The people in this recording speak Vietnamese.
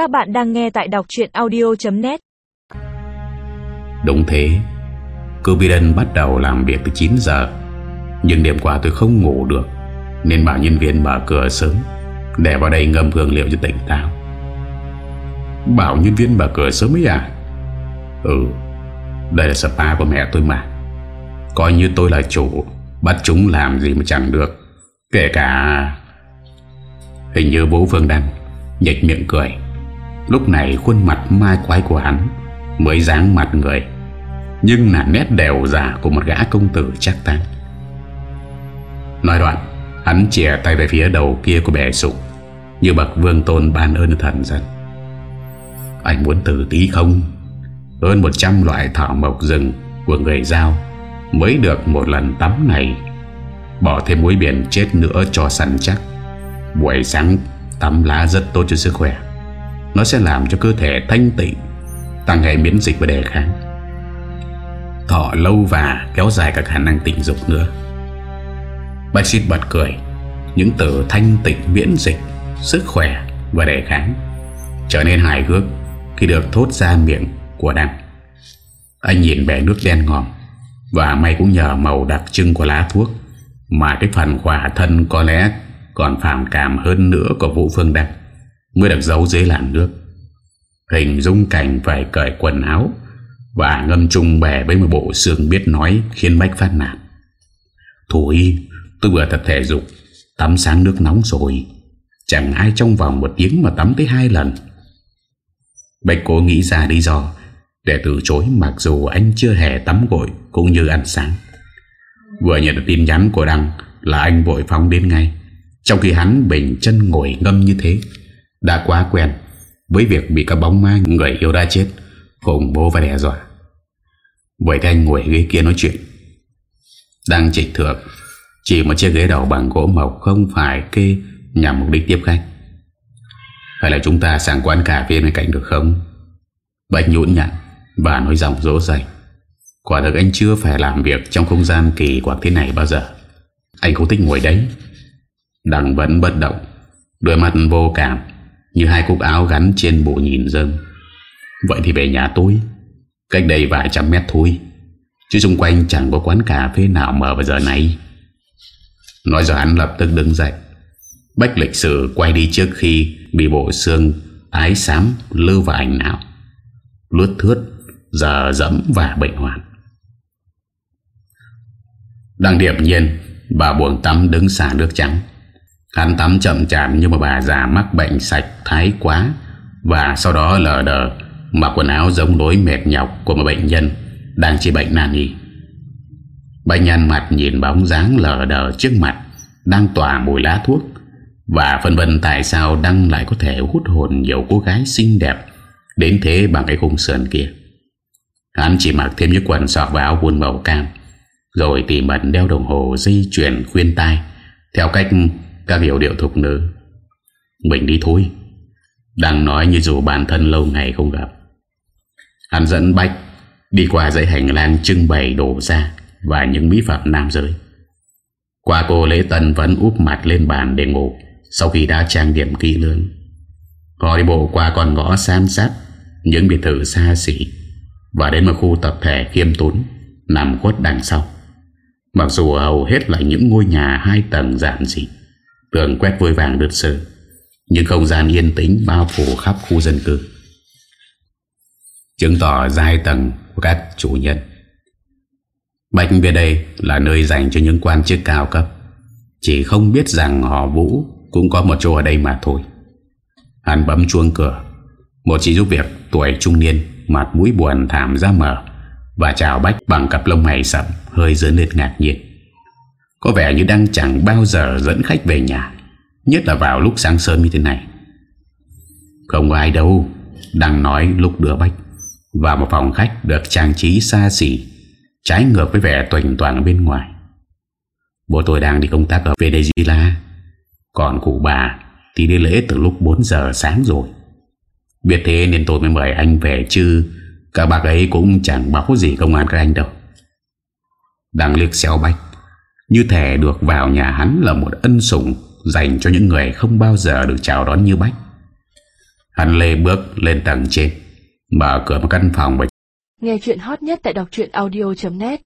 Các bạn đang nghe tại đọc chuyện audio.net Đúng thế. Cô Biden bắt đầu làm việc từ 9 giờ, Nhưng đêm qua tôi không ngủ được, Nên bảo nhân viên mở cửa sớm, Để vào đây ngâm hương liệu cho tỉnh táo. Bảo nhân viên mở cửa sớm ấy à? Ừ Đây là spa của mẹ tôi mà. Coi như tôi là chủ, Bắt chúng làm gì mà chẳng được, Kể cả Hình như bố Phương Đăng Nhạch miệng cười. Lúc này khuôn mặt mai quái của hắn Mới dáng mặt người, Nhưng là nét đều giả của một gã công tử chắc tán Nói đoạn, Hắn chìa tay về phía đầu kia của bè sụp Như bậc vương tôn ban ơn thần dân. Anh muốn tử tí không? Hơn 100 loại thảo mộc rừng Của người giao Mới được một lần tắm này. Bỏ thêm muối biển chết nữa cho săn chắc. Buổi sáng tắm lá rất tốt cho sức khỏe. Nó sẽ làm cho cơ thể thanh tịnh, Tăng hệ miễn dịch và đề kháng. Thọ lâu và kéo dài các khả năng tình dục nữa. Bác sĩ bật cười. Những từ thanh tịnh, miễn dịch, Sức khỏe và đề kháng Trở nên hài hước Khi được thốt ra miệng của Đăng Anh nhìn bẻ nước đen ngòm Và may cũng nhờ màu đặc trưng của lá thuốc Mà cái phần khỏa thân có lẽ Còn phản cảm hơn nữa của Vũ Phương Đăng Mới được giấu dưới làn nước. Hình dung cảnh phải cởi quần áo Và ngâm chung bè với một bộ xương biết nói Khiến Bách phát nạt Thôi tôi vừa tập thể dục, Tắm sáng nước nóng rồi. Chẳng ai trong vòng một tiếng mà tắm tới hai lần. Bách cố nghĩ ra lý do Để từ chối mặc dù anh chưa hề tắm gội Cũng như ăn sáng. Vừa nhận được tin nhắn của Đăng Là anh vội phóng đến ngay, Trong khi hắn bình chân ngồi ngâm như thế. Đã quá quen. Với việc bị các bóng ma, người yêu đã chết Khủng bố và đe dọa Vậy thì anh ngồi ghế kia nói chuyện. Đang trịch thượng Chỉ một chiếc ghế đầu bằng gỗ mộc Không phải kê nhằm mục đích tiếp khách. Hay là chúng ta sang quán cà phê bên cạnh được không? Bạch nhũn nhặn Và nói giọng dỗ dành Quả thực anh chưa phải làm việc Trong không gian kỳ quặc thế này bao giờ. Anh không thích ngồi đấy. Đằng vẫn bất động, Đôi mắt vô cảm. Như hai cúc áo gắn trên bộ nhìn dâng Vậy thì về nhà tôi. Cách đây vài trăm mét thôi. Chứ xung quanh chẳng có quán cà phê nào mở vào giờ này. Nói rồi hắn lập tức đứng dậy. Bách lịch sử quay đi trước khi Bị bộ xương ái xám lưu vào ảnh nào Lướt thướt Giờ dẫm và bệnh hoạn. Đăng điệp nhiên, Bà buồng tắm đứng xả nước trắng. Hắn tắm chậm chạm nhưng mà bà già mắc bệnh sạch thái quá Và sau đó lờ đờ Mặc quần áo giống đối mệt nhọc của một bệnh nhân Đang trị bệnh nan y. Bệnh nhân mặt nhìn bóng dáng lờ đờ trước mặt, Đang tỏa mùi lá thuốc Và phân vân tại sao Đăng lại có thể hút hồn nhiều cô gái xinh đẹp Đến thế bằng cái khung sườn kia. Hắn chỉ mặc thêm những quần sọt và áo quần màu cam, Rồi tỉ mẩn đeo đồng hồ dây chuyển khuyên tai Theo cách các hiệu điệu thục nữ. Mình đi thôi. Đang nói như dù bản thân lâu ngày không gặp. Hắn dẫn Bách Đi qua dãy hành lang trưng bày đồ ra Và những mỹ phẩm nam giới. Qua cô Lễ Tân vẫn úp mặt lên bàn để ngủ Sau khi đã trang điểm kỹ lưỡng. Họ đi bộ qua con ngõ san sát Những biệt thự xa xỉ, Và đến một khu tập thể khiêm tốn Nằm khuất đằng sau. Mặc dù hầu hết là những ngôi nhà hai tầng giản dị Tường quét vôi vàng đứt sự Nhưng không gian yên tĩnh bao phủ khắp khu dân cư. Chứng tỏ giai tầng của các chủ nhân. Bạch về đây là nơi dành cho những quan chức cao cấp. Chỉ không biết rằng họ Vũ cũng có một chỗ ở đây mà thôi. Hắn bấm chuông cửa. Một chị giúp việc tuổi trung niên, Mặt mũi buồn thảm ra mở Và chào Bách bằng cặp lông mày sậm, Hơi dớn lên ngạc nhiên. Có vẻ như đang chẳng bao giờ dẫn khách về nhà, Nhất là vào lúc sáng sớm như thế này. Không có ai đâu, Đang nói lúc đưa Bách Vào một phòng khách được trang trí xa xỉ, Trái ngược với vẻ tuần toàn bên ngoài. Bố tôi đang đi công tác ở Venezuela, Còn cụ bà Thì đi lễ từ lúc 4 giờ sáng rồi. Biết thế nên tôi mới mời anh về chứ, Các bác ấy cũng chẳng báo gì công an các anh đâu. Đang liếc xeo bách như thể được vào nhà hắn là một ân sủng Dành cho những người không bao giờ được chào đón như bách. Hắn lê bước lên tầng trên, Mở cửa một căn phòng và Nghe chuyện hot nhất tại đọc audio.net